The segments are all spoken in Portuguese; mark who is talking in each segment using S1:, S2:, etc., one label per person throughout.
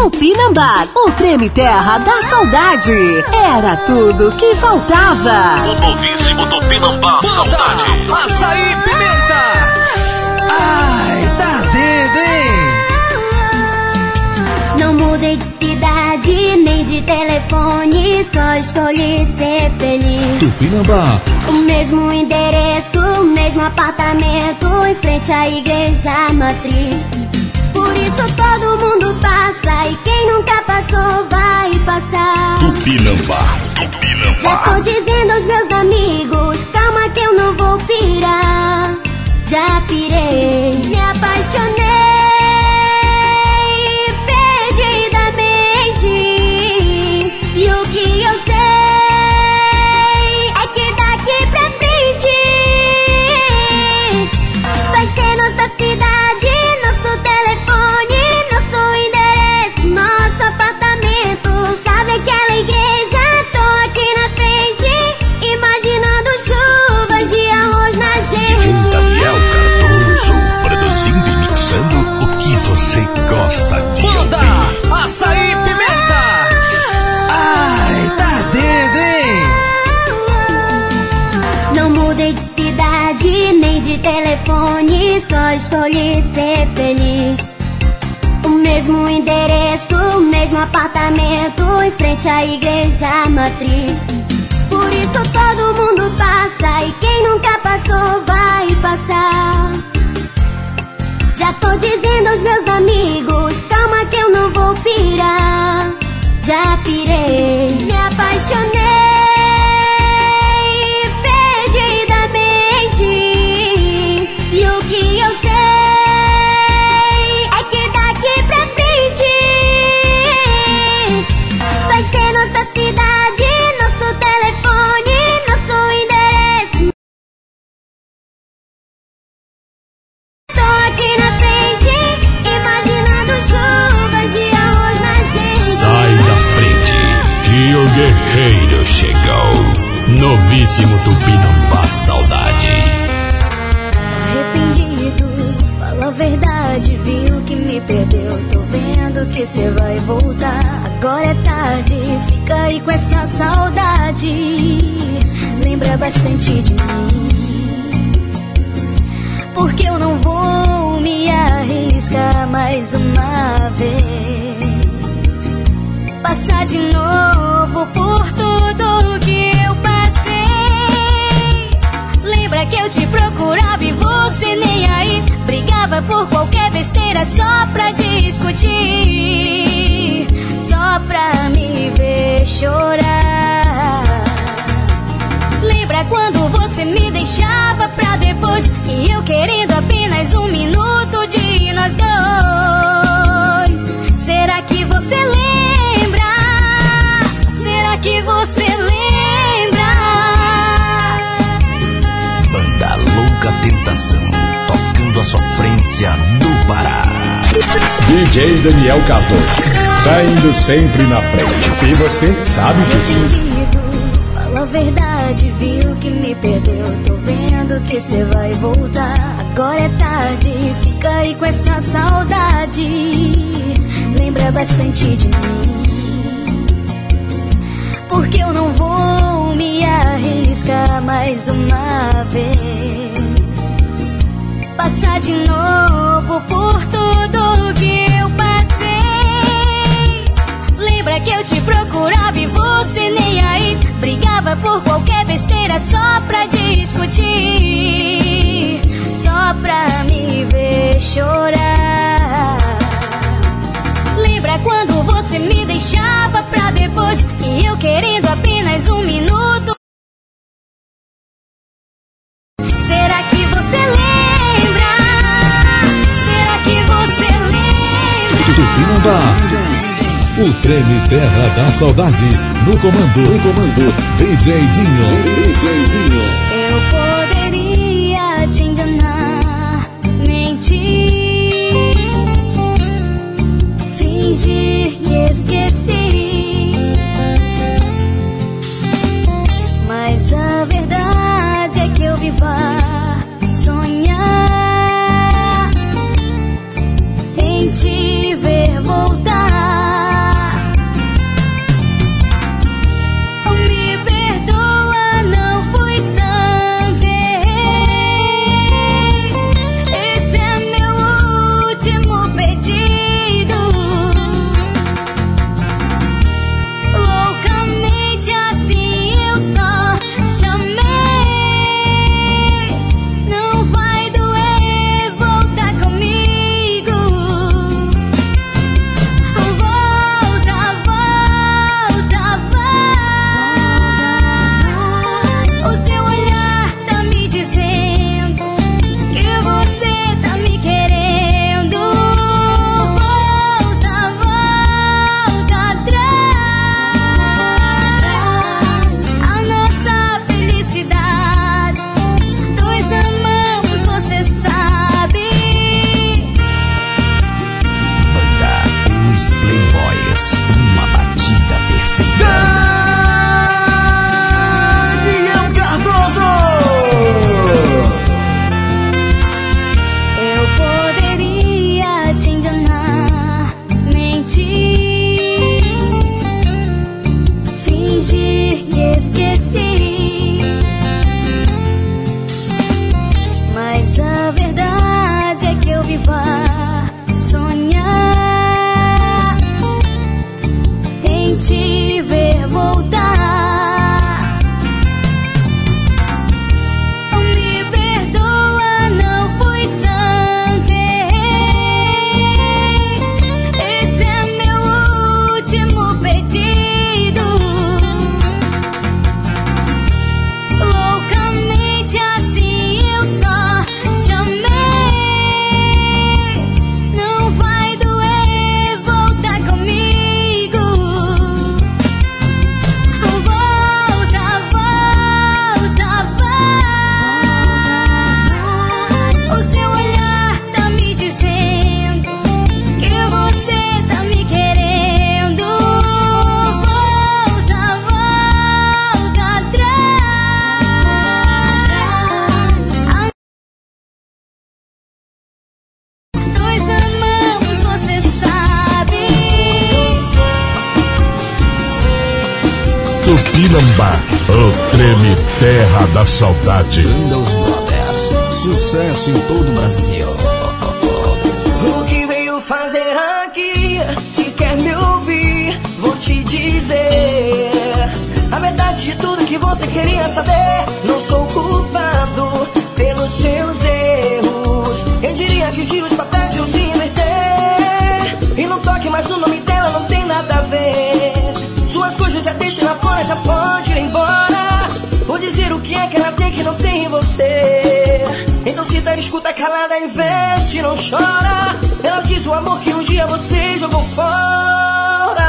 S1: Tupinambá, o treme terra da saudade. Era tudo que faltava.
S2: O novíssimo Tupinambá, saudade.
S3: Açaí pimenta. Ai, tá dentro, hein?
S4: Não mudei de cidade, nem de telefone, só escolhi ser feliz.
S5: Tupinambá.
S4: O mesmo endereço, o mesmo apartamento, em frente à igreja matriz. Por isso todo mundo passa e quem nunca passou vai passar.
S5: Tupinambá.
S4: Já tô dizendo aos meus amigos, calma que eu não vou pirar. Já pirei, me apaixonei.
S5: Gosta de
S3: Manda ouvir. açaí pimenta. Ai, tá dentro, hein?
S4: Não mudei de cidade, nem de telefone, só escolhi ser feliz. O mesmo endereço, o mesmo apartamento, em frente à igreja matriz. Por isso todo mundo passa e quem nunca passou vai passar. Já tô dizendo aos meus amigos, calma que eu não vou pirar. Já pirei, me apaixonei.
S5: Novíssimo Tupinambá Saudade.
S6: Arrependido, fala a verdade, viu que me perdeu. Tô vendo que cê vai voltar. Agora é tarde, fica aí com essa saudade. Lembra bastante de mim. Porque eu não vou me arriscar mais uma vez passar de novo por tudo que eu passei. Que eu te procurava e você nem aí brigava por qualquer besteira só pra discutir, só pra me ver chorar. Lembra quando você me deixava pra depois e eu querendo apenas um minuto de nós dois? Será que você lembra? que você lembra?
S5: Tentação, tocando a sofrência do Pará.
S7: DJ Daniel Cardoso, saindo sempre na frente. E você sabe disso.
S6: Fala a verdade, viu que me perdeu. Tô vendo que cê vai voltar. Agora é tarde, fica aí com essa saudade. Lembra bastante de mim porque eu não vou me arriscar mais uma vez. Passar de novo por tudo que eu passei. Lembra que eu te procurava e você nem aí brigava por qualquer besteira só pra discutir, só pra me ver chorar. Lembra quando você me deixava pra depois e eu querendo apenas um minuto?
S5: Tupinambá. O treme terra da saudade no comando, no comando DJ Dinho. DJ Dinho.
S6: Eu poderia
S5: saudade.
S8: Windows Brothers, sucesso em todo
S9: escuta calada, investe não chora. Ela quis o amor que um dia você jogou fora.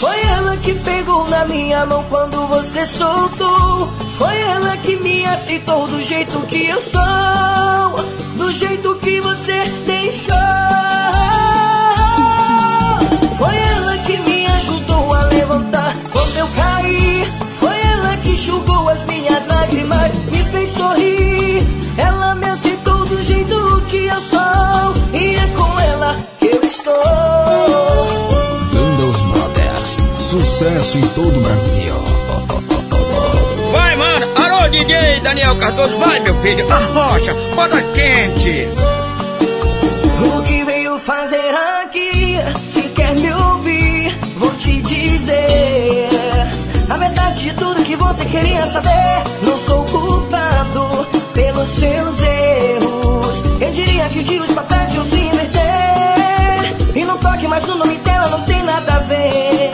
S9: Foi ela que pegou na minha mão quando você soltou. Foi ela que me aceitou do jeito que eu sou. Do jeito que você deixou. Foi ela que me ajudou a levantar quando eu caí. Foi ela que enxugou as minhas lágrimas. Ela me aceitou do jeito que eu sou. E é com ela que eu estou.
S8: Windows Brothers, sucesso em todo o Brasil.
S10: Vai, mano. Alô, DJ Daniel Cardoso. Vai, meu filho. Arrocha. Bota quente.
S9: O que veio fazer aqui? Se quer me ouvir, vou te dizer. A verdade de tudo que você queria saber. Não sou culpado pelos seus erros. Eu diria que um dia os papéis iam se inverter. E não toque mais no nome dela, não tem nada a ver.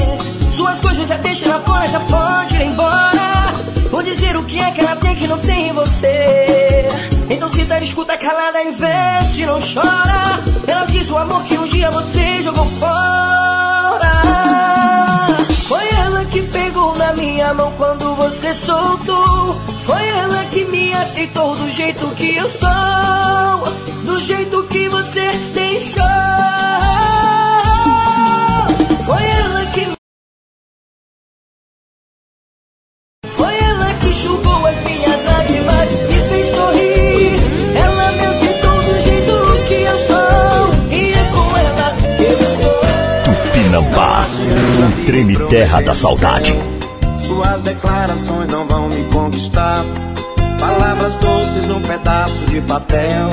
S9: Suas coisas já deixa lá fora, já pode ir embora. Vou dizer o que é que ela tem que não tem em você. Então se tá escuta calada, investe, não chora. Ela quis o amor que um dia você jogou fora. Foi ela que pegou na minha mão quando você soltou. Foi ela que me aceitou do jeito que eu sou. Do jeito que você deixou. Foi ela que Foi ela que enxugou as minhas lágrimas e fez sorrir. Ela me aceitou do jeito que eu sou. E é com ela que eu estou.
S5: Tupinambá, o treme terra da saudade.
S11: Suas declarações não vão me conquistar. Palavras doces num pedaço de papel.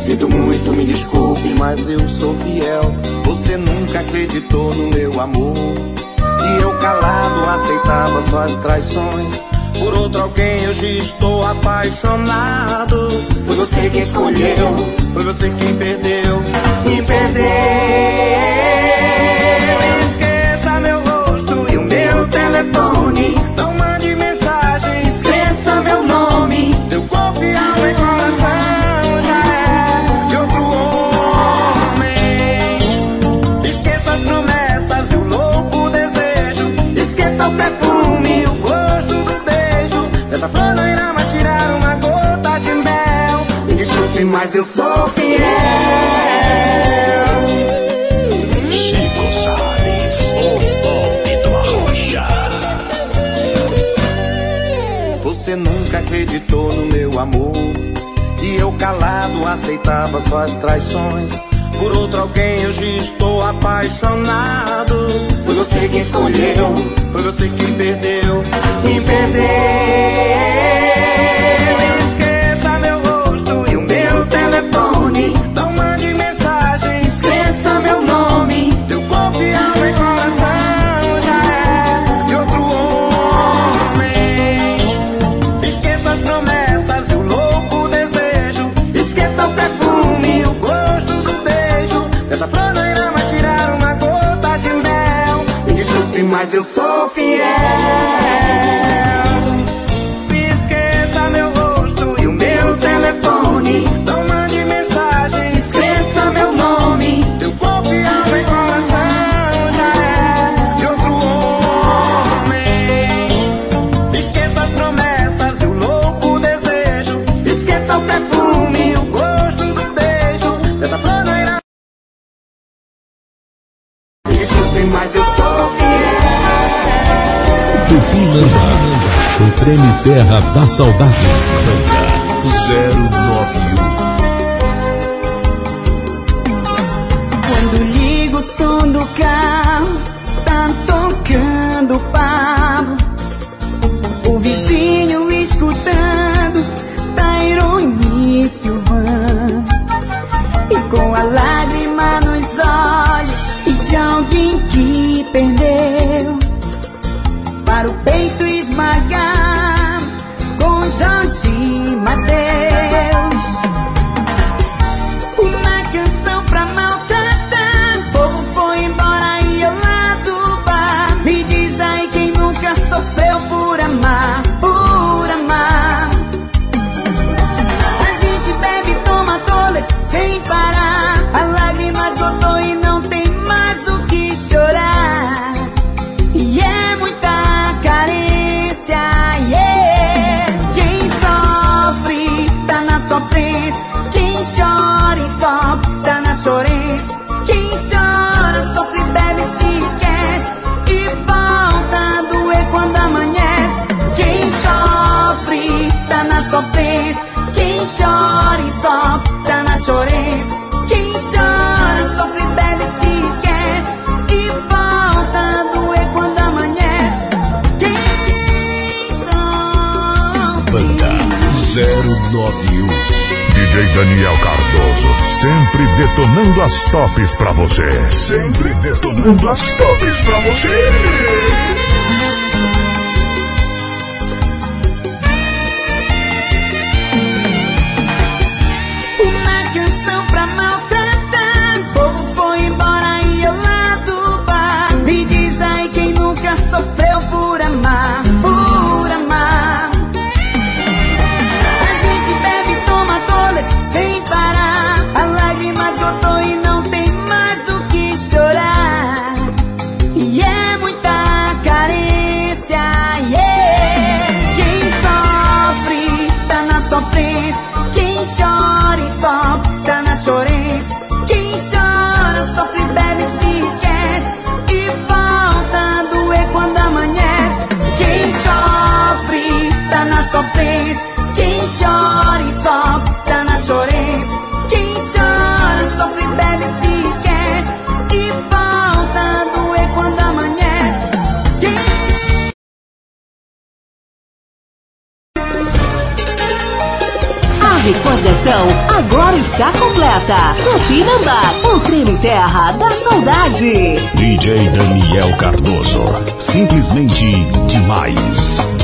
S11: Sinto muito, me desculpe, mas eu sou fiel. Você nunca acreditou no meu amor. E eu calado aceitava suas traições. Por outro alguém hoje estou apaixonado. Foi você quem escolheu, foi você quem perdeu. Me perdeu. Telefone. Não mande mensagem, esqueça meu nome. Teu corpo e alma e coração já é de outro homem. Esqueça as promessas e o louco desejo. Esqueça o perfume e o gosto do beijo. Dessa flor não irá mais tirar uma gota de mel. Me desculpe, mas eu sou fiel. No meu amor. E eu calado aceitava suas traições. Por outro alguém hoje estou apaixonado. Foi você quem escolheu, foi você quem perdeu. Me perdeu. Mas eu sou fiel.
S5: Terra da saudade.
S9: quem chora e sopra na chorez. Quem chora, sofre, bebe, se esquece e volta a doer quando amanhece. Quem sofre.
S5: Banda 091
S12: DJ Daniel Cardoso, sempre detonando as tops pra você. Sempre detonando as tops pra você.
S9: só quem chora e sopra nas chorens. Quem chora, sofre, bebe, e se esquece e falta doer quando amanhece.
S1: A recordação agora está completa. Tupinambá, o creme terra da saudade.
S5: DJ Daniel Cardoso, simplesmente demais.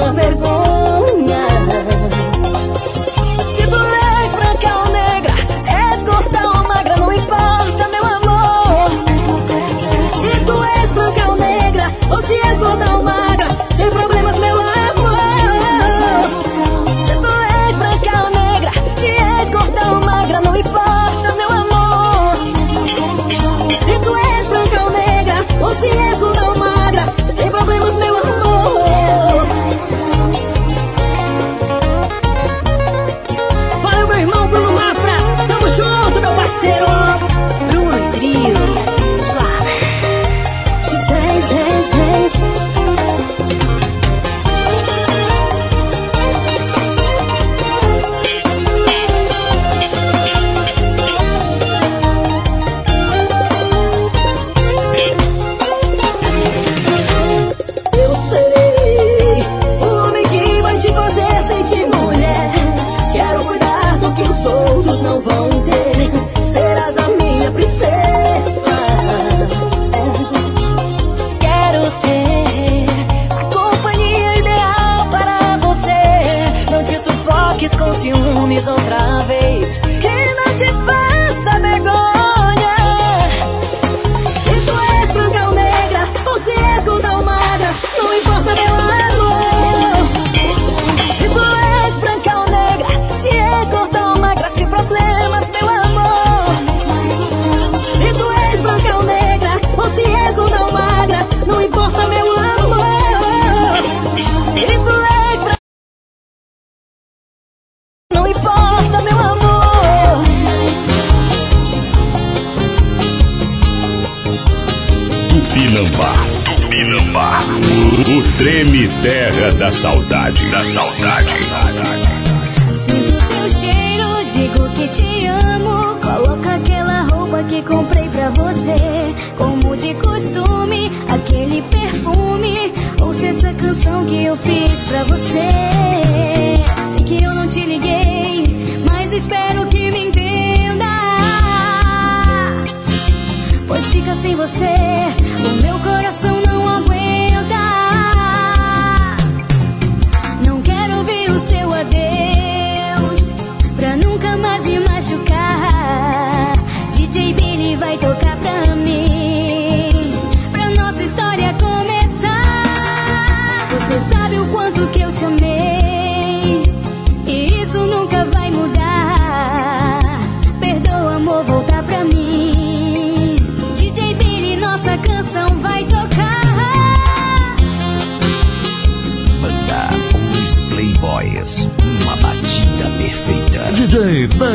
S3: esos
S5: vergos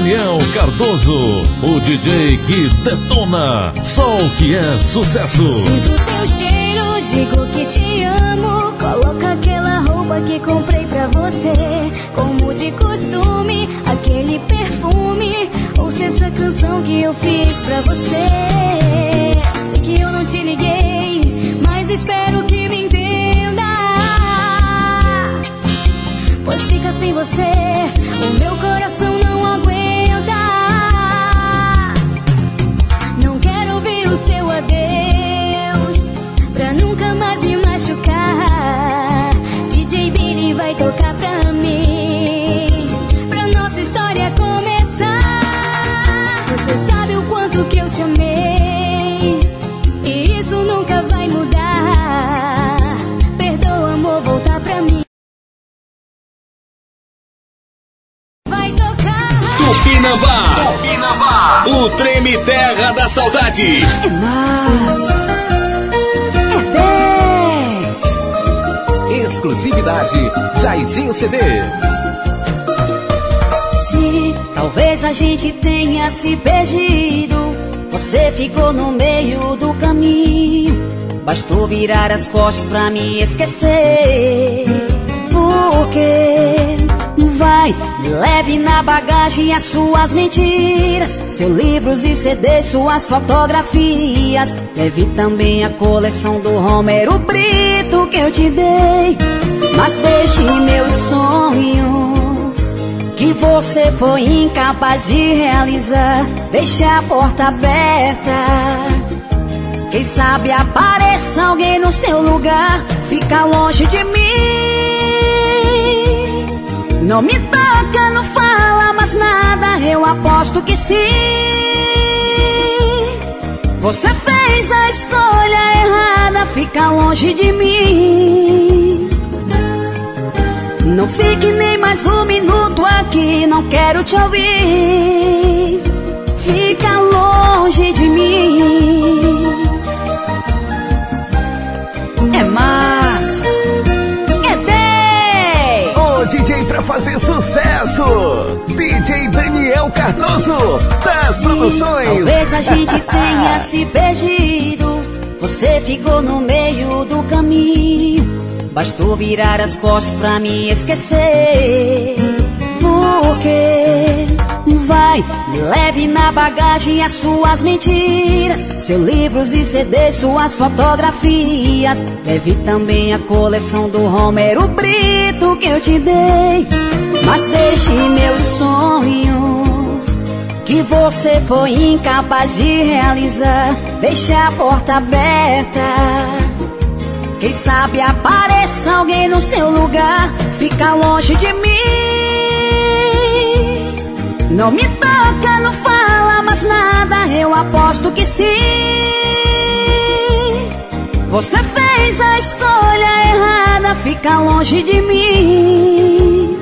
S5: Daniel Cardoso, o DJ que detona, só o que é sucesso.
S6: Sinto teu cheiro, digo que te amo. Coloca aquela roupa que comprei pra você. Como de costume, aquele perfume. Ouça essa canção que eu fiz pra você. Sei que eu não te liguei, mas espero que me entenda. Pois fica sem você, o meu coração não aguenta. Seu adeus, pra nunca mais me machucar.
S3: Treme terra da saudade.
S1: É mais. É 10.
S3: Exclusividade Jairzinho CDs.
S13: Se talvez a gente tenha se perdido, você ficou no meio do caminho. Bastou virar as costas pra me esquecer. Porque vai, leve na bagagem as suas mentiras, seus livros e CDs, suas fotografias. Leve também a coleção do Romero Brito que eu te dei. Mas deixe meus sonhos que você foi incapaz de realizar. Deixe a porta aberta. Quem sabe apareça alguém no seu lugar. Fica longe de mim. Não me toca, não fala mais nada. Eu aposto que sim. Você fez a escolha errada. Fica longe de mim. Não fique nem mais um minuto aqui. Não quero te ouvir. Fica longe de mim.
S3: Fazer sucesso. DJ Daniel Cardoso das Produções.
S13: Talvez a gente tenha se perdido. Você ficou no meio do caminho. Bastou virar as costas pra me esquecer. Porque vai, me leve na bagagem as suas mentiras, seus livros e CDs, suas fotografias. Leve também a coleção do Romero Brito que eu te dei. Mas deixe meus sonhos que você foi incapaz de realizar. Deixe a porta aberta. Quem sabe apareça alguém no seu lugar. Fica longe de mim. Não me toca, não fala mais nada. Eu aposto que sim. Você fez a escolha errada. Fica longe de mim.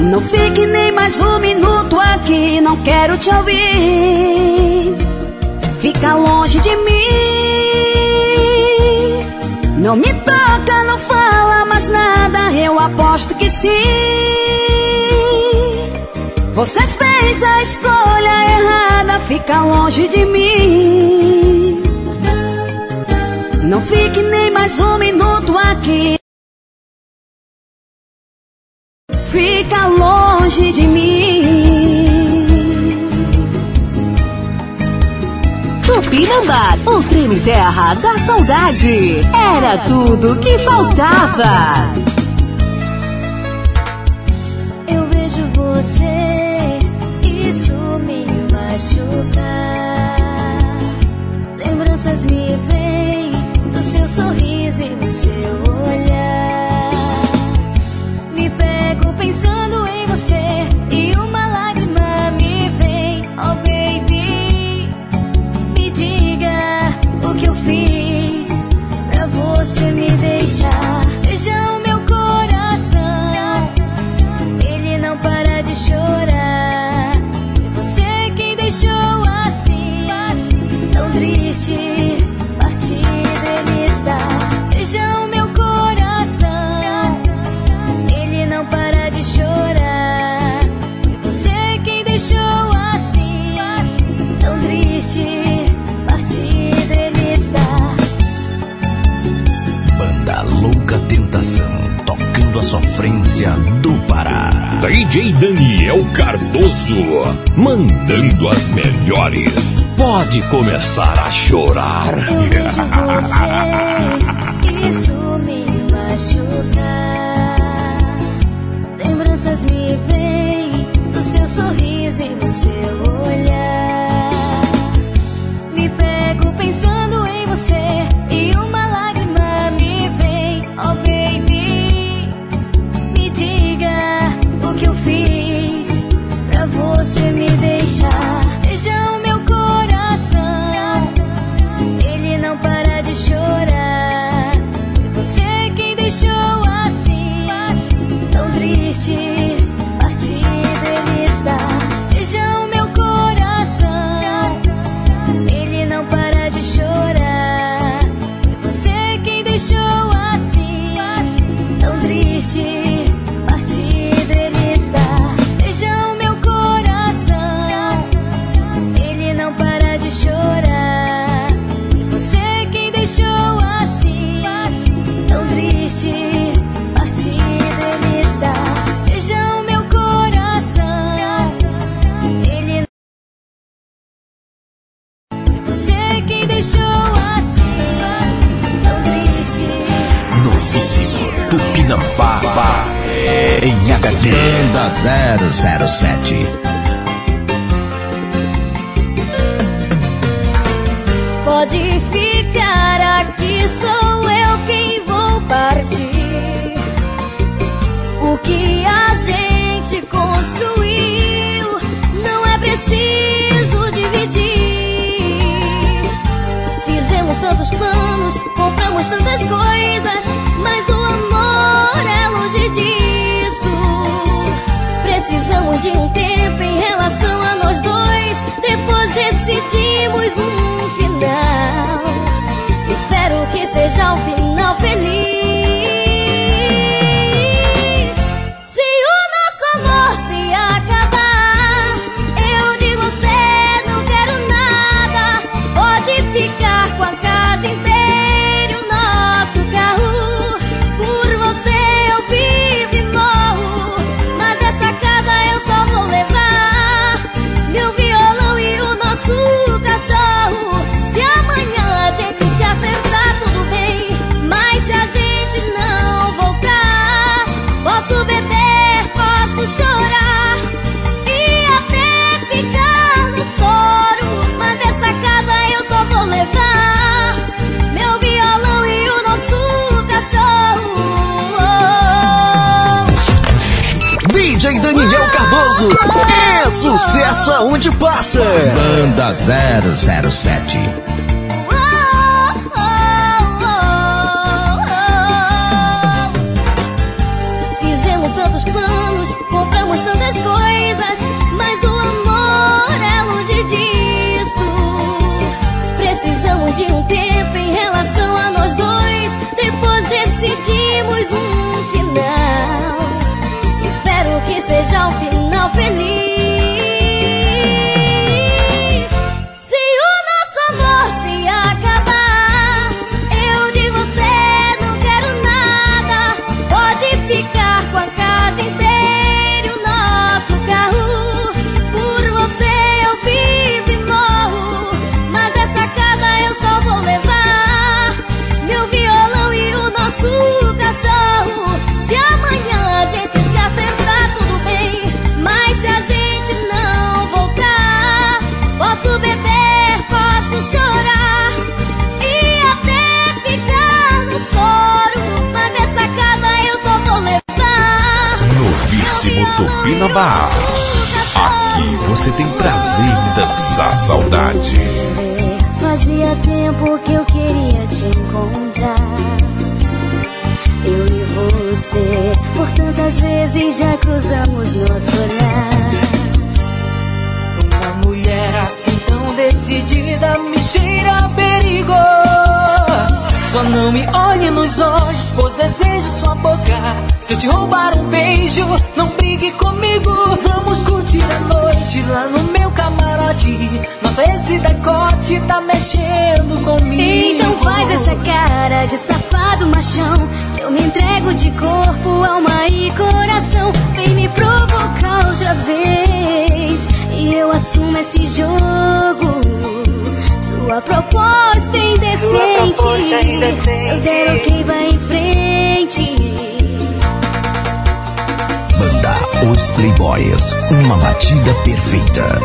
S13: Não fique nem mais um minuto aqui. Não quero te ouvir. Fica longe de mim. Não me toca, não fala mais nada. Eu aposto que sim. Você fez a escolha errada. Fica longe de mim. Não fique nem mais um minuto aqui. Fica longe de mim.
S1: Tupinambá, o treme terra da saudade. Era tudo que faltava.
S6: Eu vejo você, isso me machuca. Lembranças me vêm no seu sorriso e no seu olhar.
S7: dando as melhores, pode começar a chorar.
S6: Você, isso me machuca. Lembranças me vêm do seu sorriso e do seu olhar. Me pego pensando em você e uma lágrima me vem
S14: ao ver.
S6: Pode ficar aqui, sou eu quem vou partir. O que a gente construiu não é preciso dividir. Fizemos tantos planos, compramos tantas coisas, mas o amor é longe disso. Precisamos de um tempo final feliz.
S3: sucesso! É sucesso aonde passa!
S14: Banda 007
S6: feliz.
S14: Aqui você tem prazer em dançar saudade.
S6: Fazia tempo que eu queria te encontrar. Eu e você, por tantas vezes já cruzamos nosso olhar.
S15: Uma mulher assim tão decidida me cheira a perigo. Só não me olhe nos olhos, pois desejo sua boca. Se eu te roubar um beijo, não brigue comigo. Vamos curtir a noite lá no meu camarote. Nossa, esse decote tá mexendo comigo.
S6: Então faz essa cara de safado machão. Eu me entrego de corpo, alma e coração. Vem me provocar outra vez. E eu assumo esse jogo. Sua proposta é indecente. Se eu der ok, vai em frente.
S14: Banda Os Playboys, uma batida perfeita.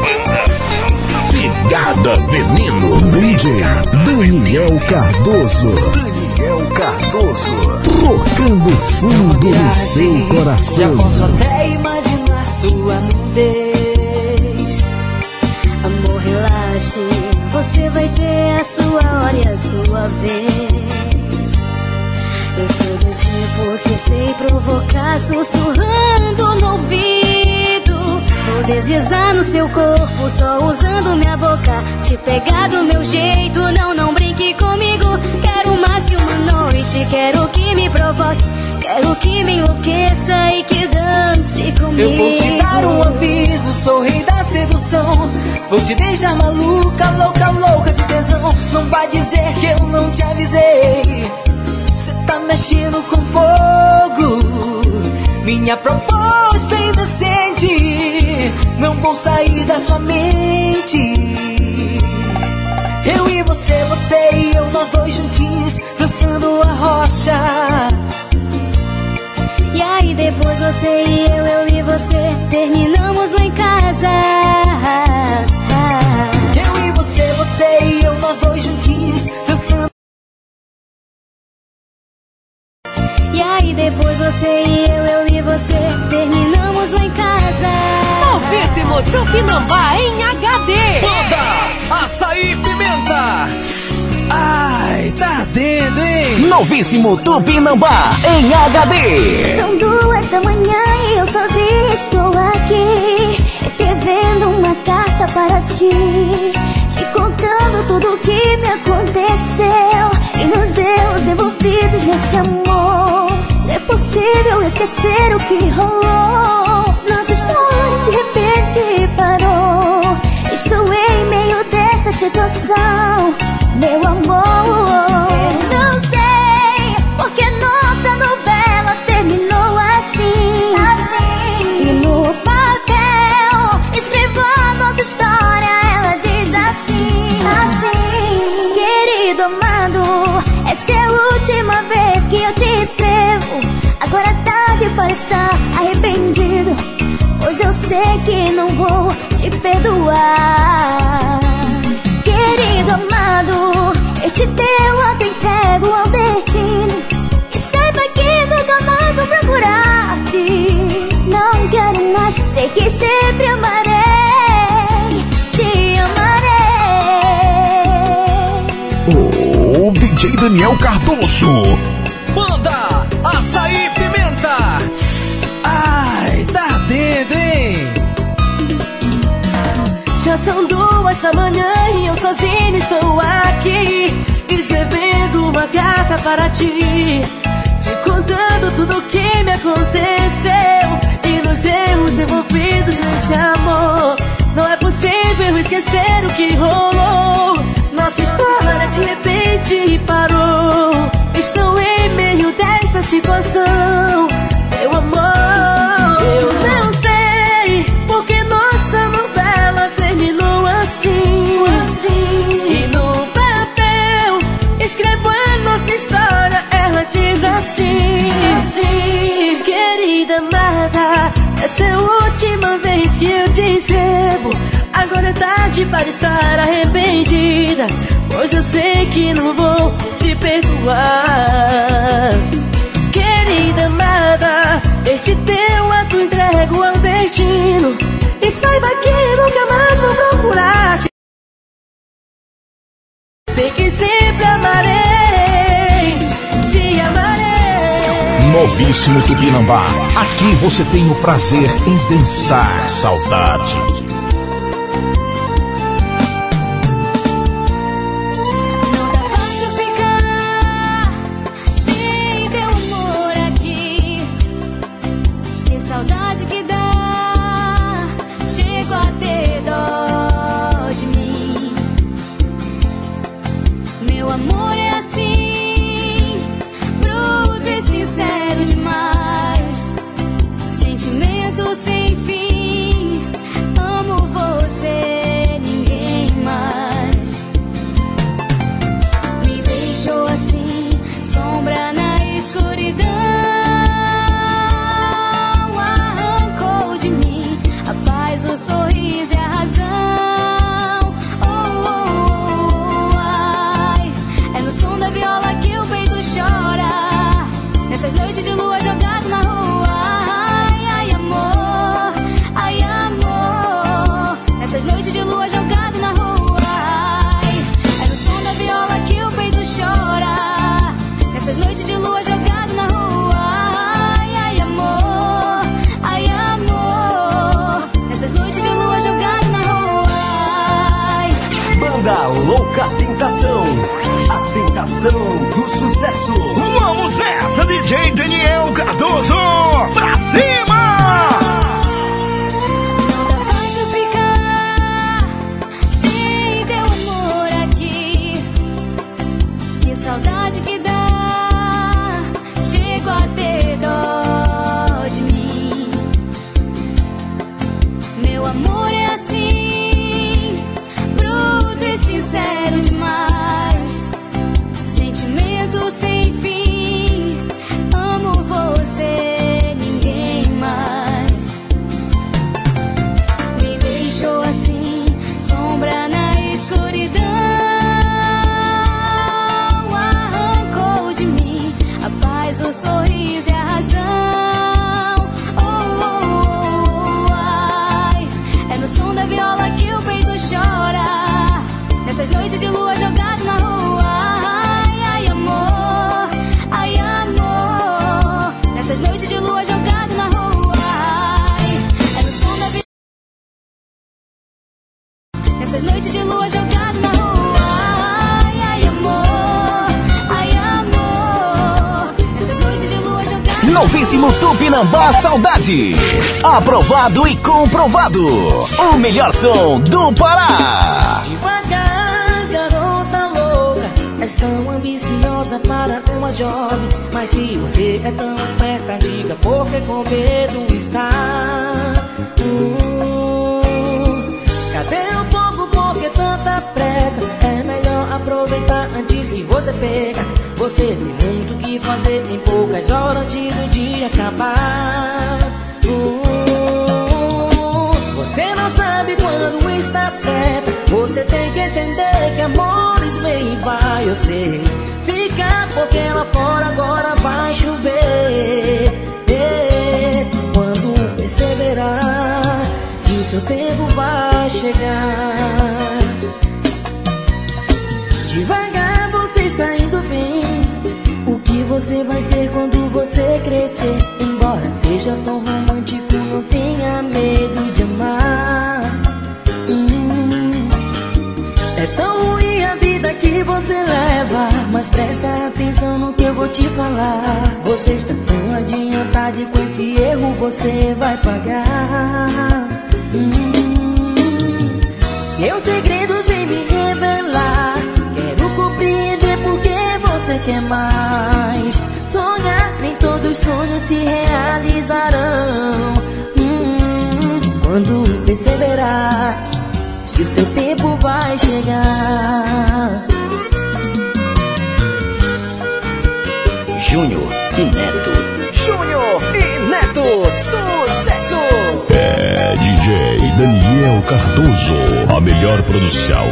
S16: Pegada Veneno. DJ Daniel Cardoso. Daniel Cardoso. Tocando fundo no seu
S15: Já
S16: coração.
S15: posso até imaginar sua nudez.
S6: Amor, relaxe. Você vai ter a sua hora e a sua vez. Eu sou do tipo que sei provocar, sussurrando no ouvido. Vou deslizar no seu corpo, só usando minha boca. Te pegar do meu jeito, não, não brinque comigo. Quero mais que uma noite, quero que me provoque. Quero que me enlouqueça e que dance comigo.
S15: Eu vou te dar um aviso, sou rei da sedução. Vou te deixar maluca, louca, louca de tesão. Não vai dizer que eu não te avisei. Cê tá mexendo com fogo. Minha proposta é indecente. Não vou sair da sua mente. Eu e você, você e eu, nós dois juntinhos, dançando a rocha.
S6: E aí depois você e eu, eu e você terminamos lá em casa.
S15: Eu e você, você e eu, nós dois juntinhos, dançando.
S6: E aí depois você e eu, eu e você terminamos lá em casa.
S17: Novíssimo Tupinambá em HD.
S2: Banda Açaí Pimenta. Ai, tá ardendo, hein?
S17: Novíssimo Tupinambá em HD.
S18: São duas da manhã e eu sozinha estou aqui Escrevendo uma carta para ti Te contando tudo o que me aconteceu E nos erros envolvidos nesse amor Não é possível esquecer o que rolou Nossa história de repente parou Estou em meio desta situação Meu amor Eu não sei porque nossa novela terminou assim. E no papel escrevo a nossa história. Ela diz assim. Assim. Querido amado, essa é a última vez que eu te escrevo. Agora é tarde para estar arrependido. Pois eu sei que não vou te perdoar. Te deu até entrego ao destino. E saiba que nunca mais vou procurar-te. Não quero mais, sei que sempre amarei. Te amarei.
S16: O DJ Daniel Cardoso.
S2: Banda Açaí Pimenta. Ai, tá ardendo, hein?
S15: Já são duas da manhã eu sozinho estou aqui Escrevendo uma carta para ti Te contando tudo o que me aconteceu E nos erros envolvidos nesse amor. Não é possível esquecer o que rolou. Nossa história de repente parou. Estou em meio desta situação. Meu amor é tarde para estar arrependida. Pois eu sei que não vou te perdoar. Querida amada, este teu ato entrego ao destino.
S9: E saiba que nunca mais vou procurar te. Sei que sempre amarei, te amarei.
S6: Novíssimo Tupinambá, aqui você tem o prazer em dançar saudade.
S17: Saudade. Aprovado e comprovado. O melhor som do Pará.
S15: Devagar, garota louca. És tão ambiciosa para uma jovem. Mas se você é tão esperta, diga porque com medo está. Uh, cadê o fogo? Por que tanta pressa? É melhor aproveitar antes que você pega. Você tem muito que fazer, tem poucas horas antes do dia acabar. Você não sabe quando está certa. Você tem que entender que amores vem e vai. Eu sei. Fica porque lá fora agora vai chover. quando perceberá que o seu tempo vai chegar. Devagar está indo bem. O que você vai ser quando você crescer? Embora seja tão romântico, não tenha medo de amar. Hum. É tão ruim a vida que você leva, mas presta atenção no que eu vou te falar. Você está tão adiantado e com esse erro você vai pagar. Sonhos se realizarão. Hum, quando perceberá que o seu tempo vai chegar.
S17: Júnior e Neto. Júnior e Neto, sucesso!
S6: É DJ Daniel Cardoso, a melhor produção.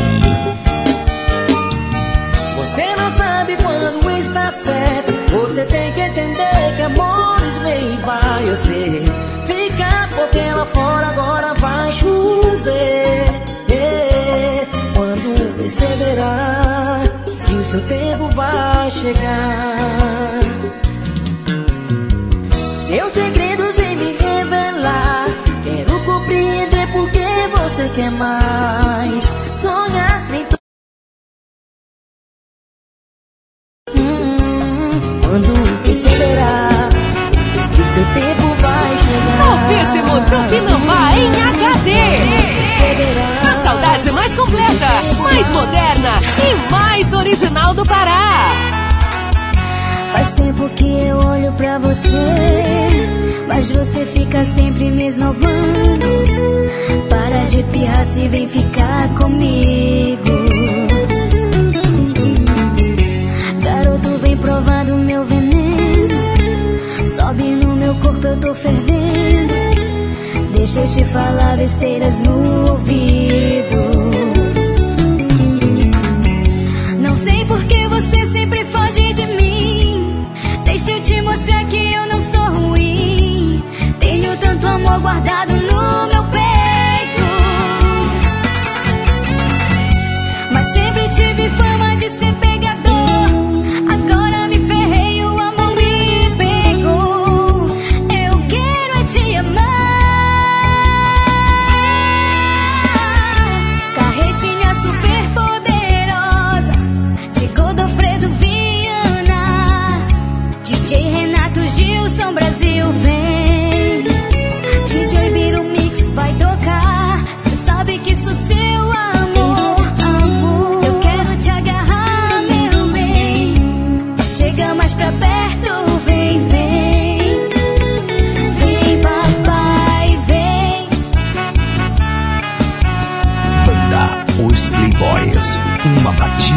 S15: Você não sabe quando está certo. Você tem que entender que amores vem e vai, eu sei. Fica porque lá fora agora vai chover. E, quando perceberá que o seu tempo vai chegar.
S6: Seus segredos vem me revelar. Quero compreender porque você quer mais.
S1: mais original do Pará.
S6: Faz tempo que eu olho pra você, mas você fica sempre me esnobando. Para de pirrar se vem ficar comigo. Garoto, vem provar do meu veneno. Sobe no meu corpo, eu tô fervendo. Deixa eu te falar besteiras no ouvido. guardado no meu peito. Mas sempre tive fama de ser pegador. Agora me ferrei, o amor me pegou. Eu quero é te amar. Carretinha super poderosa de Godofredo Viana, DJ Renato Gilson Brasil vem.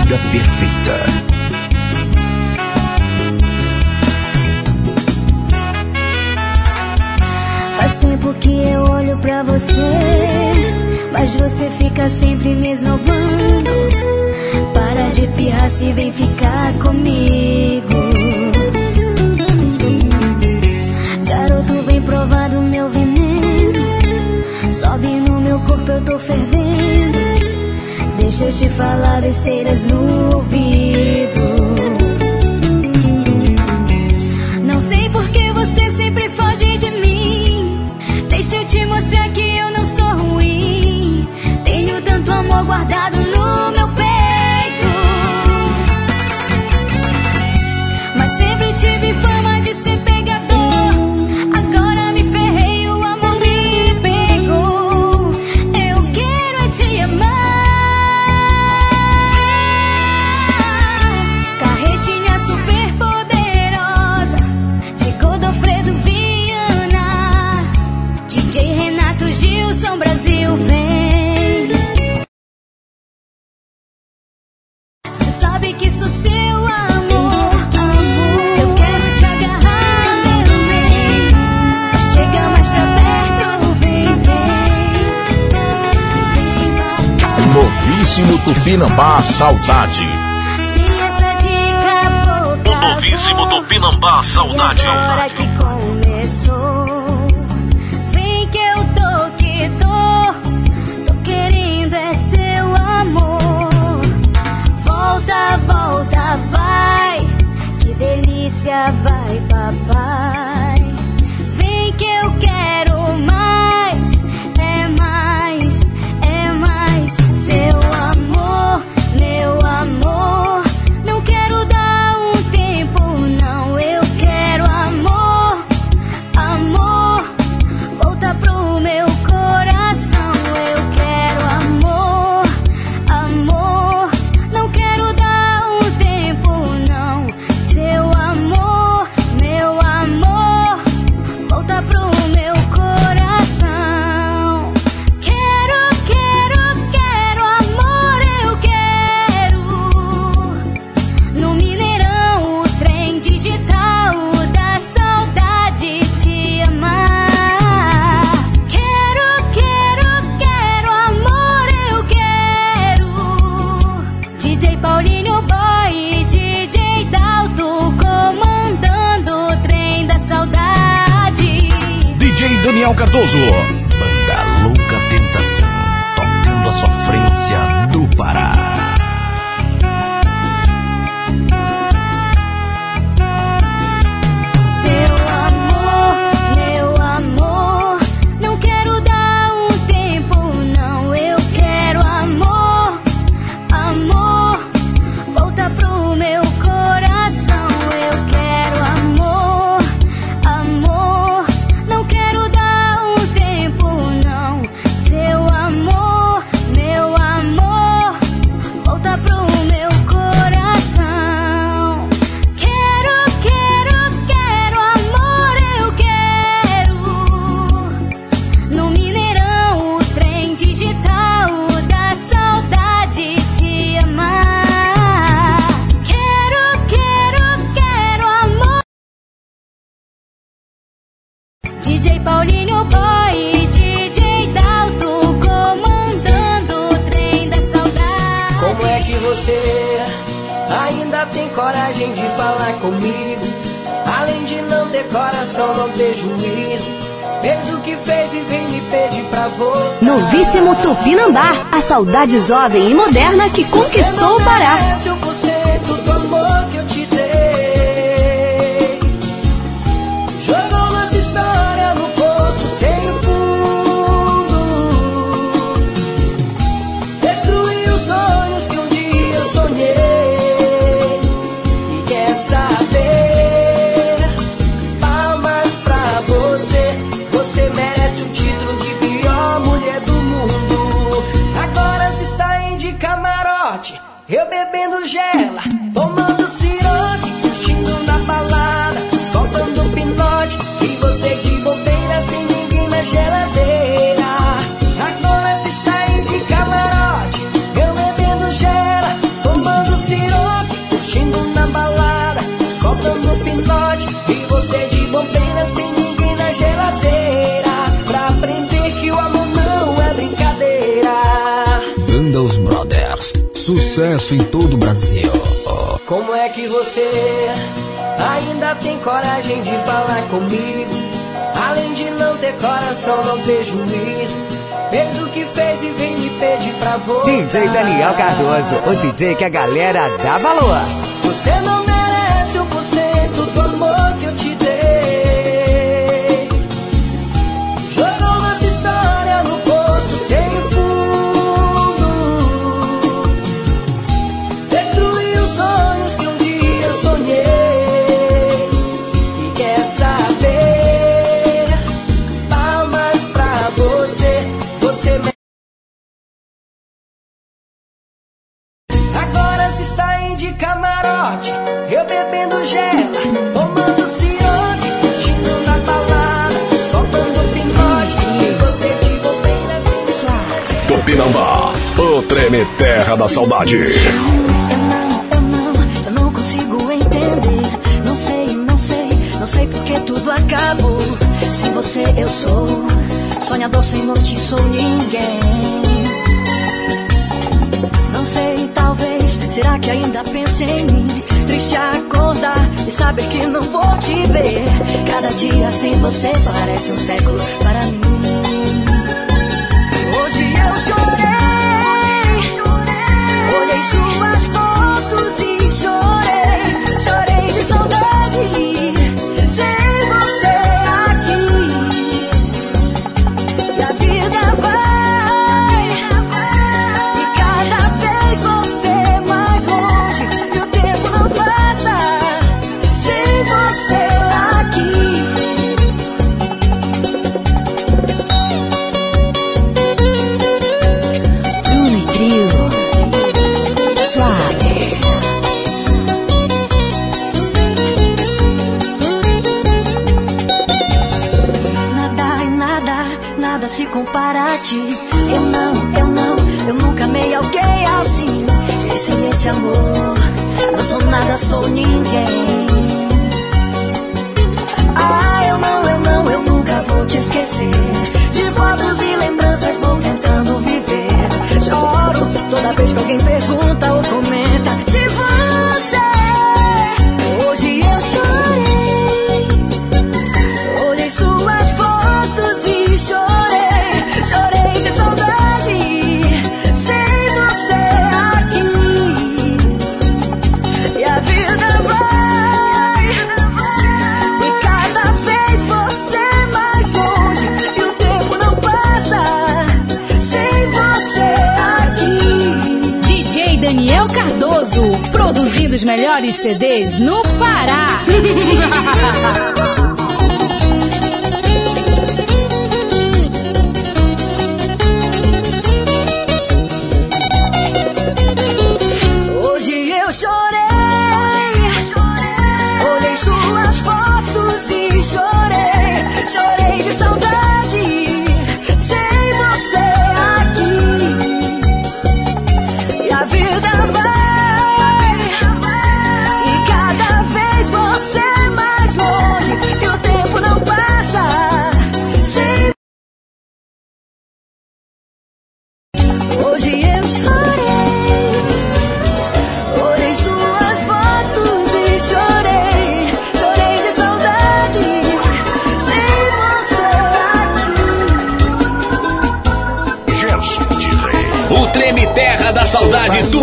S14: vida perfeita.
S6: Faz tempo que eu olho pra você, mas você fica sempre me esnobando. Para de piar se vem ficar comigo. Garoto, vem provar do meu veneno. Sobe no meu corpo, eu tô ferrado deixa eu te falar besteiras no ouvido.
S14: saudade.
S6: Sim, essa dica boca,
S2: O novíssimo
S14: do
S9: Pinambá, saudade. É cidade jovem e moderna que conquistou o Pará.
S19: Fez o que fez e vem me pedir pra voltar.
S13: DJ Daniel Cardoso, o DJ que a galera dá valor.
S19: Você não merece
S20: o
S5: porcento do amor.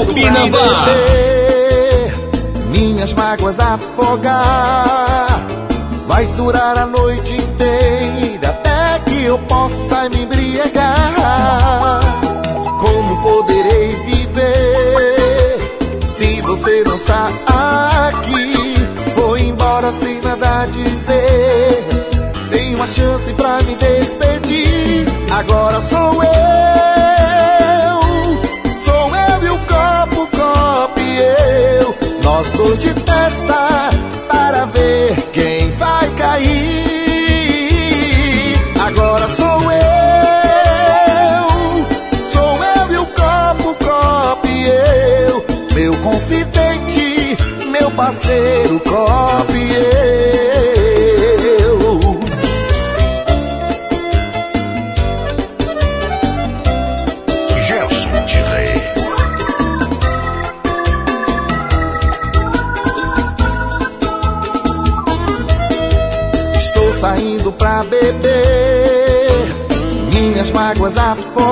S14: Tupinambá.
S16: Minhas mágoas afogar. Vai durar a noite inteira até que eu possa me embriagar. Como poderei viver se você não está aqui? Vou embora sem nada dizer, sem uma chance pra me despedir. Agora sou eu, Nós dois de testa para ver quem vai cair. Agora sou eu, sou eu e o copo, copo e eu. Meu confidente, meu parceiro, copo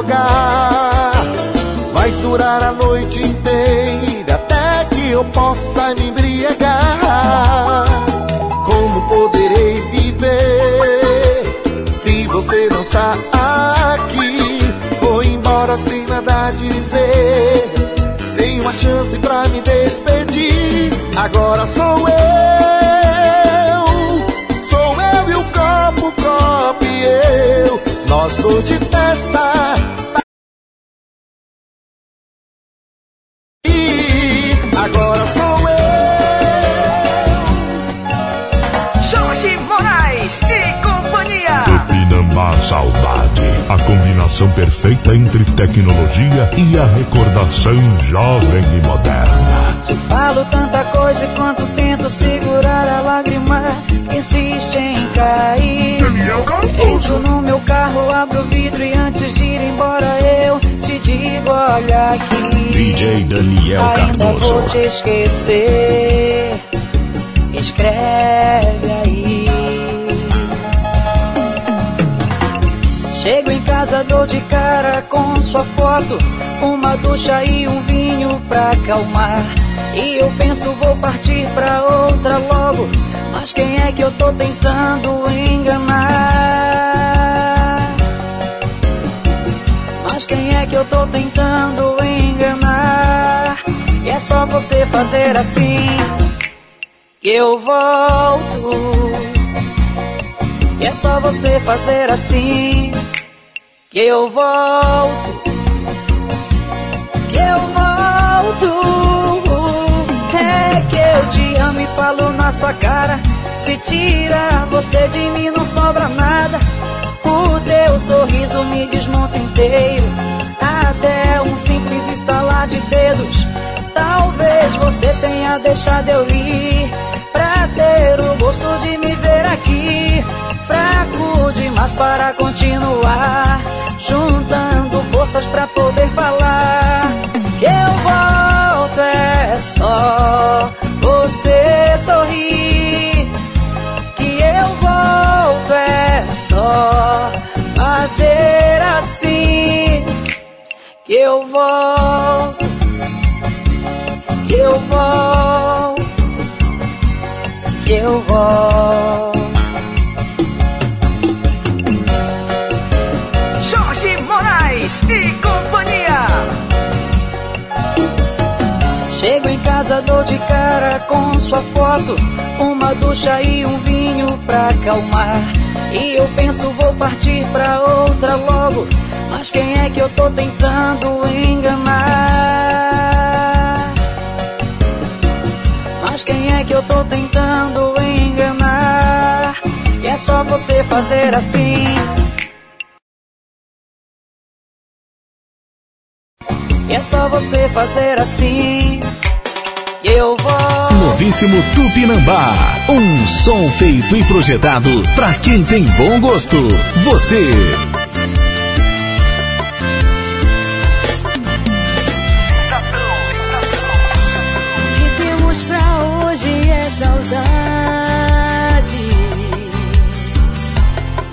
S16: afogar. Vai durar a noite inteira até que eu possa me embriagar. Como poderei viver se você não está aqui? Vou embora sem nada dizer, sem uma chance pra me despedir. Agora sou eu, sou eu e o copo, copo e eu. Nós dois de testa.
S21: Saudade. A combinação perfeita entre tecnologia e a recordação jovem e moderna.
S22: Te falo tanta coisa enquanto tento segurar a lágrima que insiste em cair. Entro no meu carro, abro o vidro e antes de ir embora eu te digo, olha aqui.
S14: DJ Daniel
S22: Ainda
S14: Cardoso.
S22: vou te esquecer. Escreve casa, dou de cara com sua foto. Uma ducha e um vinho pra acalmar. E eu penso, vou partir pra outra logo. Mas quem é que eu tô tentando enganar? Mas quem é que eu tô tentando enganar? E é só você fazer assim que eu volto. E é só você fazer assim que eu volto. Que eu volto. É que eu te amo e falo na sua cara. Se tira você de mim, não sobra nada. O teu sorriso me desmonta inteiro. Até um simples estalar de dedos. Talvez você tenha deixado eu ir. Pra ter o gosto de me ver aqui. Demais para continuar. Juntando forças pra poder falar. Que eu volto é só você sorrir. Que eu volto é só fazer assim. Que eu volto. Que eu volto. Que eu volto. Com sua foto. Uma ducha e um vinho pra acalmar. E eu penso, vou partir pra outra logo. Mas quem é que eu tô tentando enganar? Mas quem é que eu tô tentando enganar? E é só você fazer assim. E é só você fazer assim. Eu vou.
S14: Novíssimo Tupinambá. Um som feito e projetado pra quem tem bom gosto. Você.
S15: O que temos pra hoje é saudade.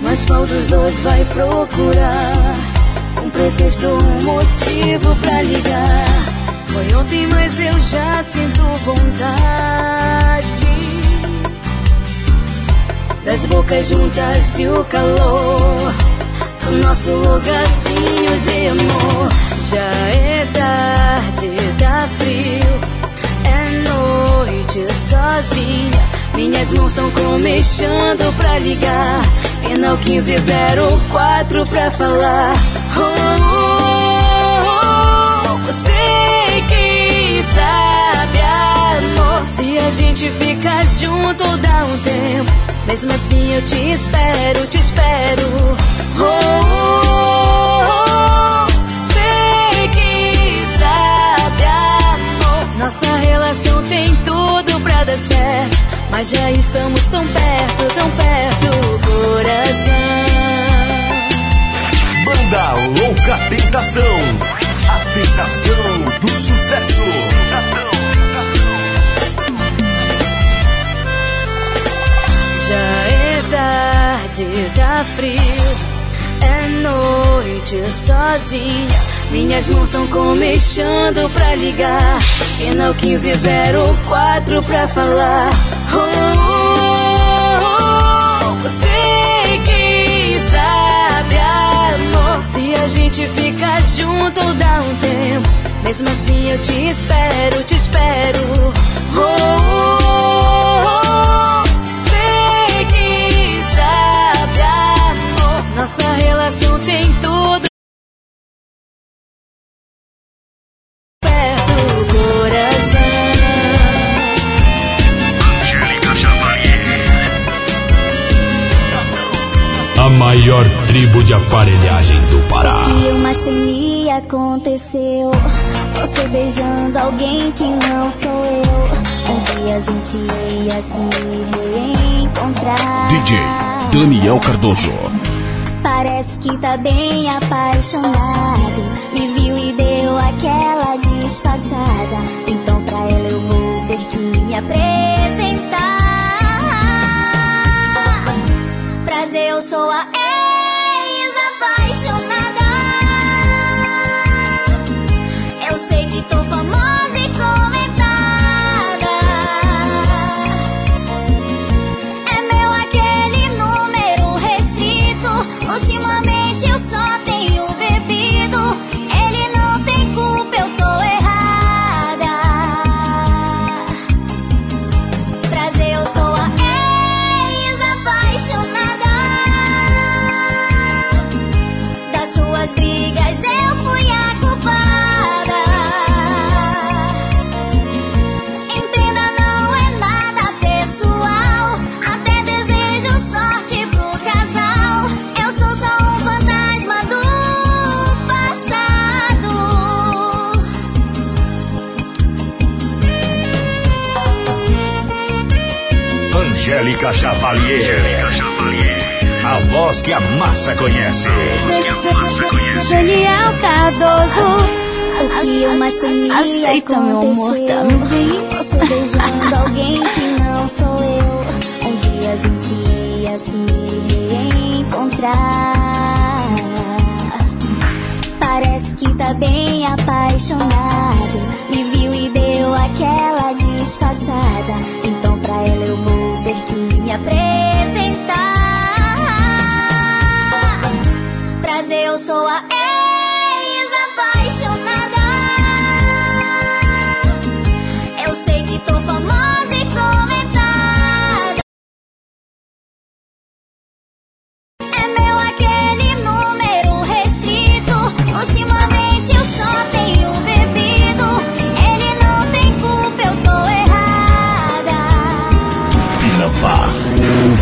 S15: Mas qual dos dois vai procurar? Um pretexto, um motivo pra ligar. Foi ontem, mas eu já sinto vontade. Das bocas juntas e o calor Do nosso lugarzinho de amor. Já é tarde, tá frio É noite sozinha. Minhas mãos são começando pra ligar. Final 1504 pra falar. Oh, oh, Você que sabe, amor Se a gente fica junto dá um tempo Mesmo assim eu te espero, te espero oh, oh, oh, Sei que sabe, amor Nossa relação tem tudo pra dar certo mas já estamos tão perto, tão perto, coração.
S16: Banda Louca Tentação. A tentação do sucesso.
S15: Já é tarde, tá frio. É noite sozinha. Minhas mãos são começando pra ligar. Final 1504 pra falar. Oh, oh, oh, você Se a gente fica junto, dá um tempo. Mesmo assim eu te espero, te espero. Oh, oh, oh, sei que sabe, amor. Nossa relação tem tudo.
S23: Tribo de aparelhagem do Pará.
S24: O que eu mais temia aconteceu. Você beijando alguém que não sou eu. Um dia a gente ia se reencontrar.
S14: DJ Daniel Cardoso.
S24: Parece que tá bem apaixonado. Me viu e deu aquela disfarçada. Então pra ela eu vou ter que me apresentar. Prazer, eu sou a ex-apaixonada. Que
S16: Angélica Chavalier. A voz que a massa conhece.
S24: Daniel Cardoso. O que eu mais temia
S15: Aceita, meu amor, tá me
S24: aconteceu. Você beijando alguém que não sou eu. Um dia a gente ia se reencontrar. Parece que tá bem apaixonado. Me viu e deu aquela disfarçada. Me apresentar. Prazer, eu sou a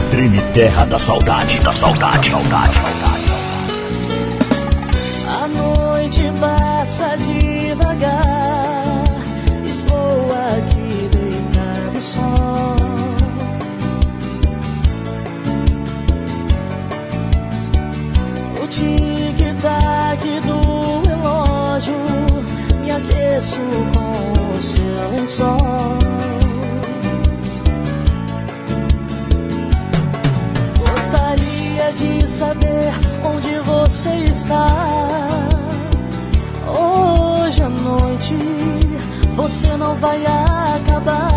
S16: treme terra da saudade, da saudade, saudade, saudade.
S25: A noite passa devagar. Estou aqui deitado só. O tic-tac do relógio me aqueço com o seu lençol. De saber onde você está. Hoje à noite
S15: você não vai acabar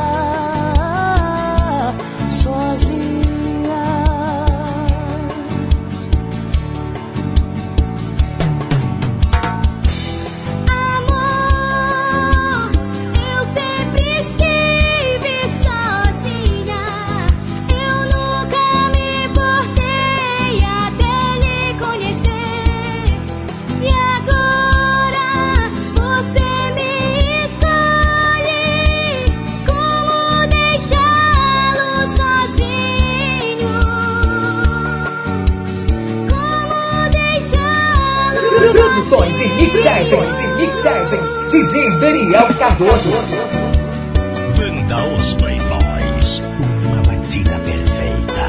S15: sozinha.
S3: Mixagens, e mixagens. DJ Daniel Cardoso.
S17: Banda Os Playboys, uma batida perfeita.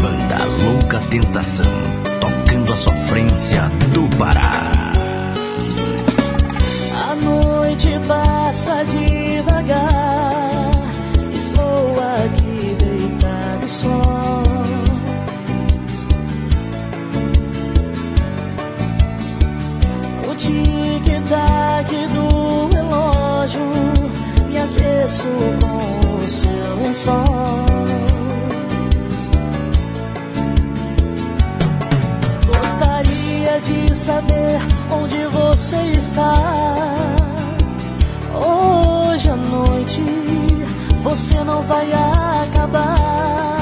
S17: Banda Louca Tentação, tocando a sofrência do Pará.
S15: A noite passa devagar. Saber onde você está. Hoje à noite você não vai acabar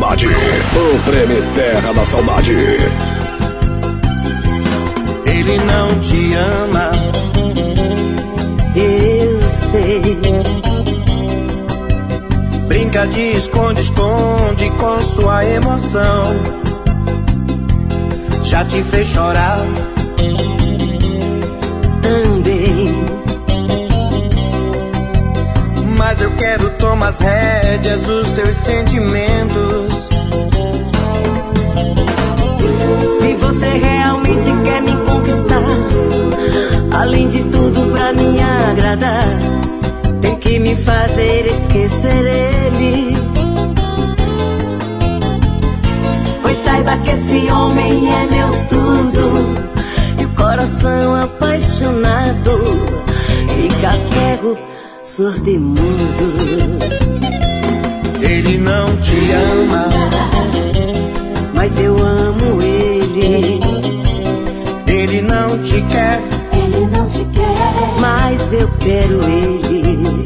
S26: saudade. O treme terra da saudade.
S11: Ele não te ama. Eu sei. Brinca de esconde-esconde com sua emoção. Já te fez chorar. Também. Mas eu quero tomar as rédeas dos teus sentimentos.
S27: Agradar, tem que me fazer esquecer ele. Pois saiba que esse homem é meu tudo, e o coração apaixonado fica cego, surdo e mudo.
S11: Ele não te ama.
S27: Mas eu quero ele.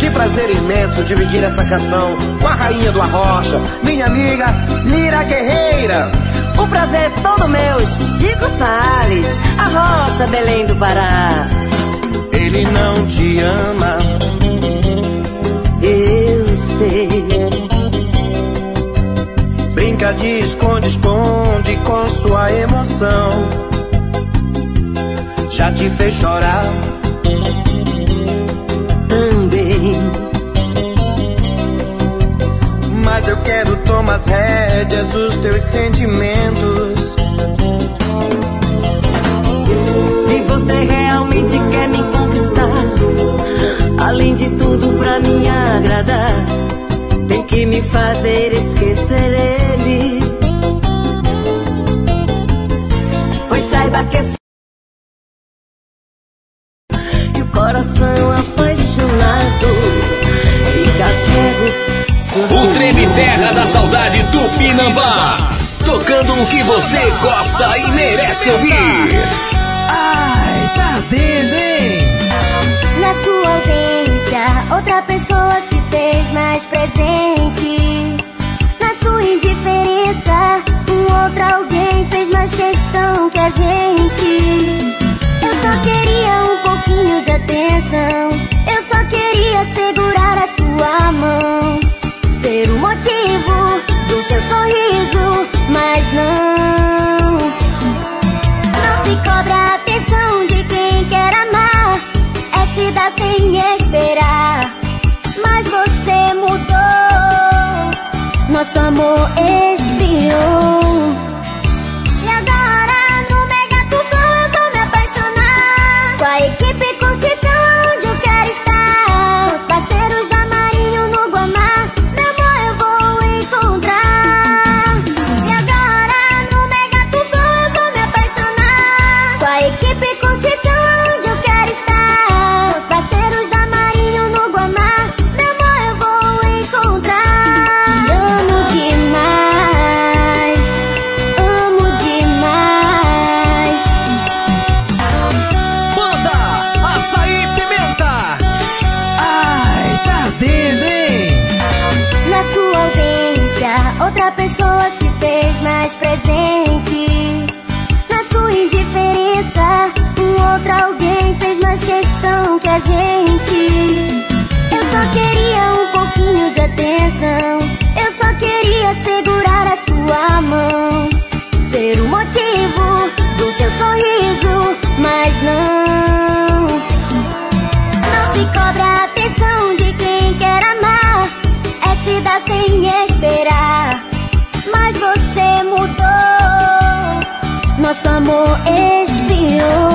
S11: Que prazer imenso dividir essa canção com a rainha do Arrocha, minha amiga Nira Guerreira.
S27: O prazer é todo meu, Chico Salles, a Rocha Belém do Pará.
S11: Ele não te ama.
S27: Eu sei.
S11: Brinca de esconde-esconde com sua emoção. Já te fez chorar.
S27: Também.
S11: Mas eu quero tomar as rédeas dos teus sentimentos.
S27: Se você realmente quer me conquistar, além de tudo pra me agradar, tem que me fazer esquecer ele.
S17: Saudade do Pinambá. Tocando o que você gosta e merece ouvir.
S3: Ai, tá dentro, hein?
S4: Na sua ausência, outra pessoa se fez mais presente. Na sua indiferença, um outro alguém fez mais questão que a gente. Eu só queria um pouquinho de atenção. Eu só queria segurar a sua mão ser o motivo do seu sorriso, mas não. Não se cobra a atenção de quem quer amar, é se dar sem esperar. Mas você mudou, nosso amor espiou. se cobra a atenção de quem quer amar. É se dar sem esperar. Mas você mudou, nosso amor
S17: espiou.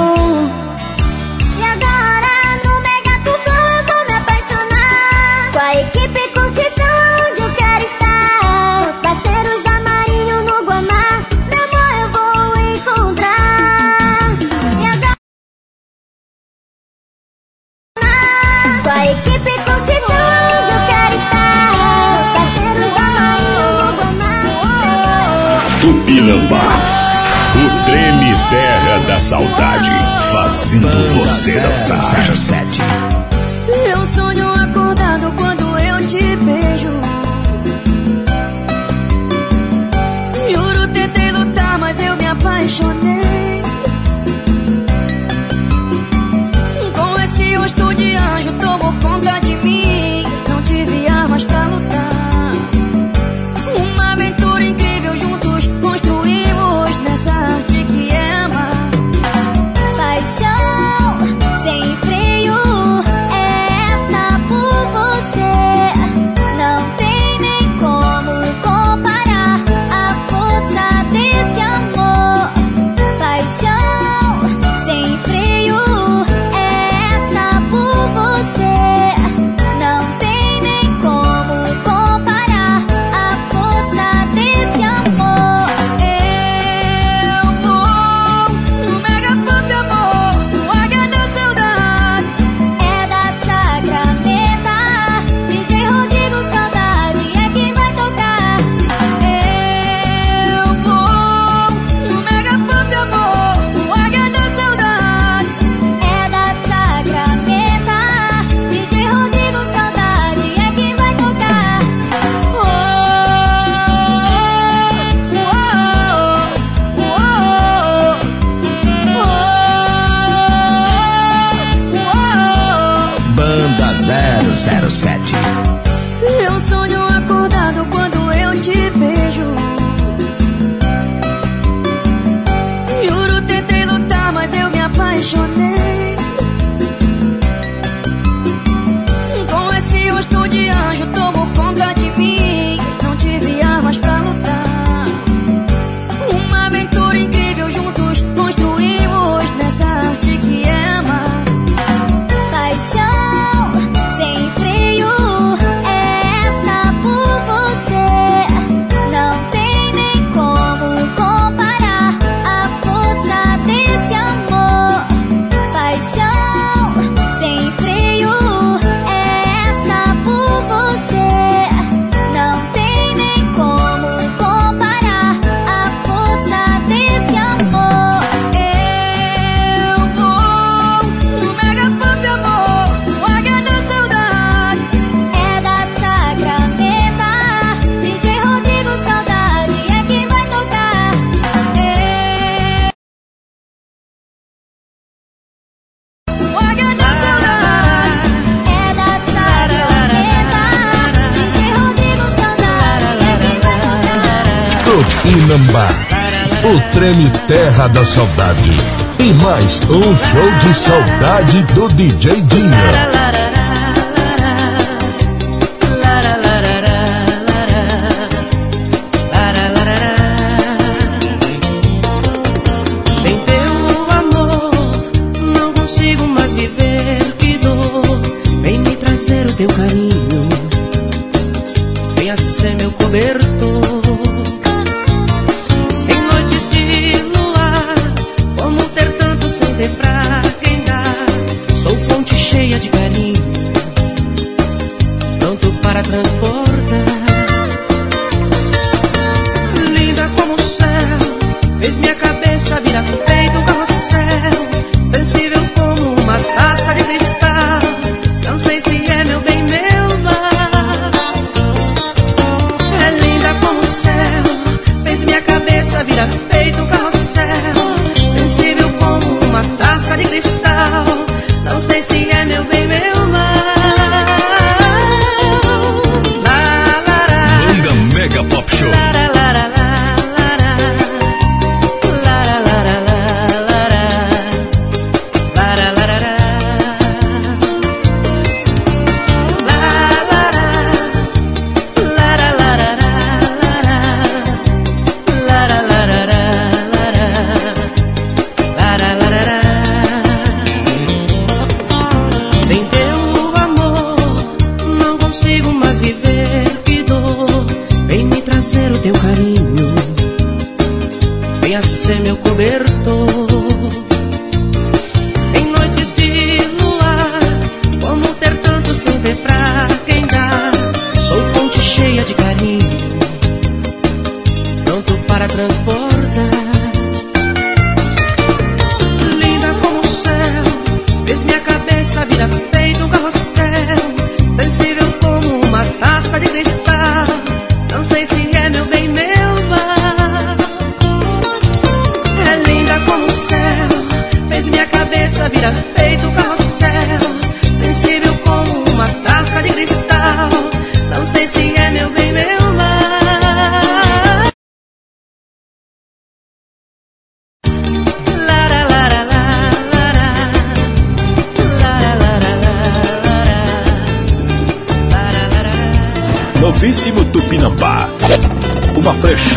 S17: Saudade.
S28: E mais um show de saudade do DJ Dinho.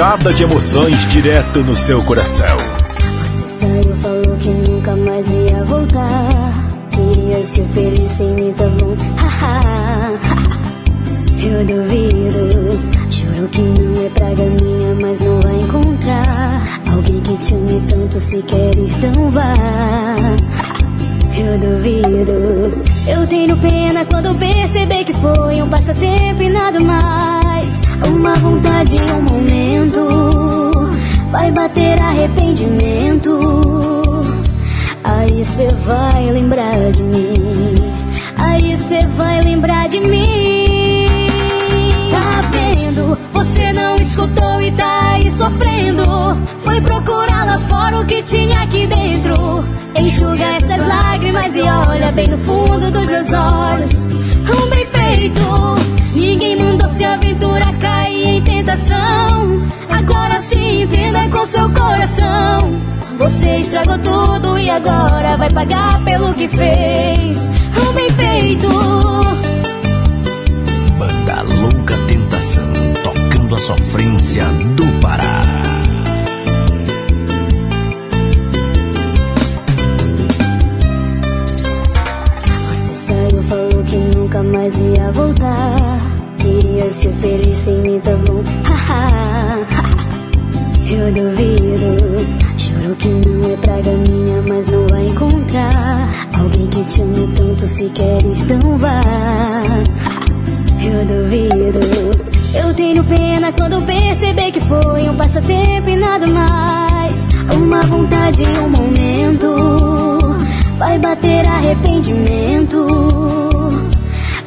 S14: Flechada de emoções direto no seu coração.
S6: Você saiu, falou que nunca mais ia voltar. Queria ser feliz sem mim, tá bom? Eu duvido. Juro que não é praga minha, mas não vai encontrar alguém que te ame tanto se quer ir, então vá. Eu duvido. Eu tenho pena quando perceber que foi um passatempo e nada mais. Uma vontade um momento. Vai bater arrependimento. Aí cê vai lembrar de mim. Aí cê vai lembrar de mim. Tá vendo? Você não escutou e tá aí sofrendo. Foi procurar lá fora o que tinha aqui dentro. Enxuga essas lágrimas e olha bem no fundo dos meus olhos. Um bem feito. Ninguém mandou se aventurar cair tentação. Agora se entenda com seu coração. Você estragou tudo e agora vai pagar pelo que fez. Um bem feito.
S17: Banda Louca Tentação, tocando a sofrência do Pará.
S6: Você saiu, falou que nunca mais ia voltar. Mim, tá bom? Haha. Eu duvido. Juro que não é praga minha, mas não vai encontrar alguém que te ame tanto se quer então vá. Eu duvido. Eu tenho pena quando perceber que foi um passatempo e nada mais. Uma vontade um momento. Vai bater arrependimento.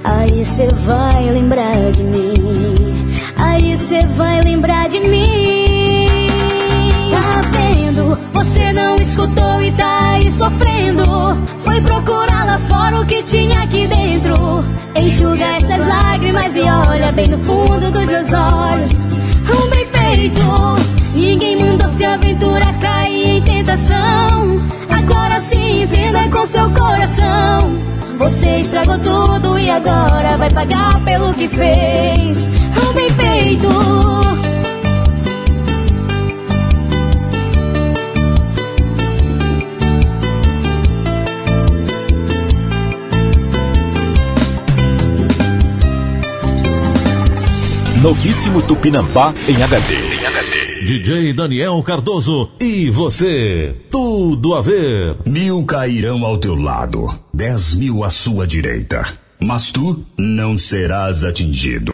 S6: Aí cê vai lembrar de mim. Aí cê vai lembrar de mim. Tá vendo? Você não escutou e tá aí sofrendo. Foi procurar lá fora o que tinha aqui dentro. Enxuga essas lágrimas e olha bem no fundo dos meus olhos. Um bem feito. Ninguém mandou se aventura cair em tentação. Agora se entenda com seu coração. Você estragou tudo e agora vai pagar pelo que fez. Oh, bem feito.
S14: Novíssimo Tupinambá em HD. Em HD. DJ Daniel Cardoso e você. Tudo a ver.
S29: Mil cairão ao teu lado, dez mil à sua direita. Mas tu não serás atingido.